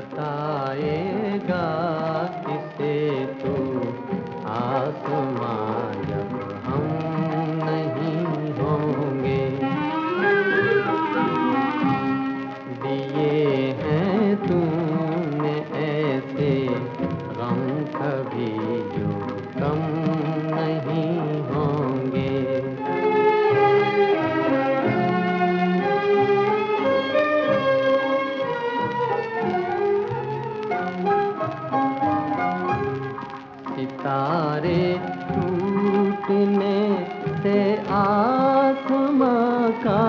सताएगा सितारे टूटने से आसमां का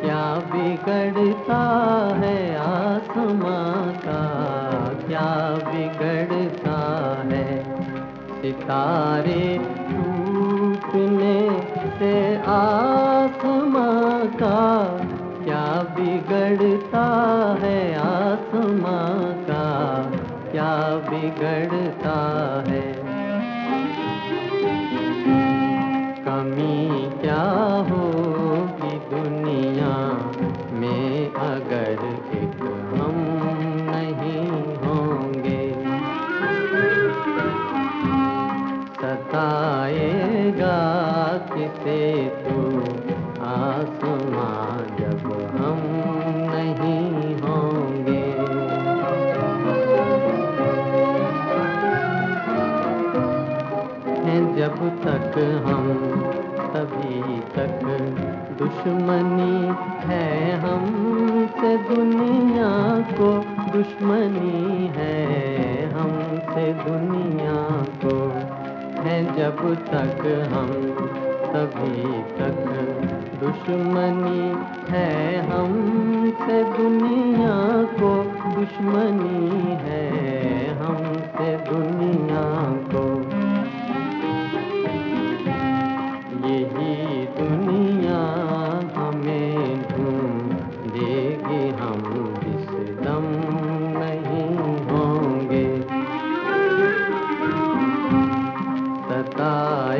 क्या बिगड़ता है? आसमां का क्या बिगड़ता है? सितारे टूटने से आसमां का क्या बिगड़ता क्या बिगड़ता है? कमी क्या होगी दुनिया में अगर एक हम नहीं होंगे? सताएगा किसे तू आसमां जब तक हम तभी तक दुश्मनी है हमसे दुनिया को, दुश्मनी है हमसे दुनिया को है जब तक हम तभी तक दुश्मनी है हमसे दुनिया को, दुश्मनी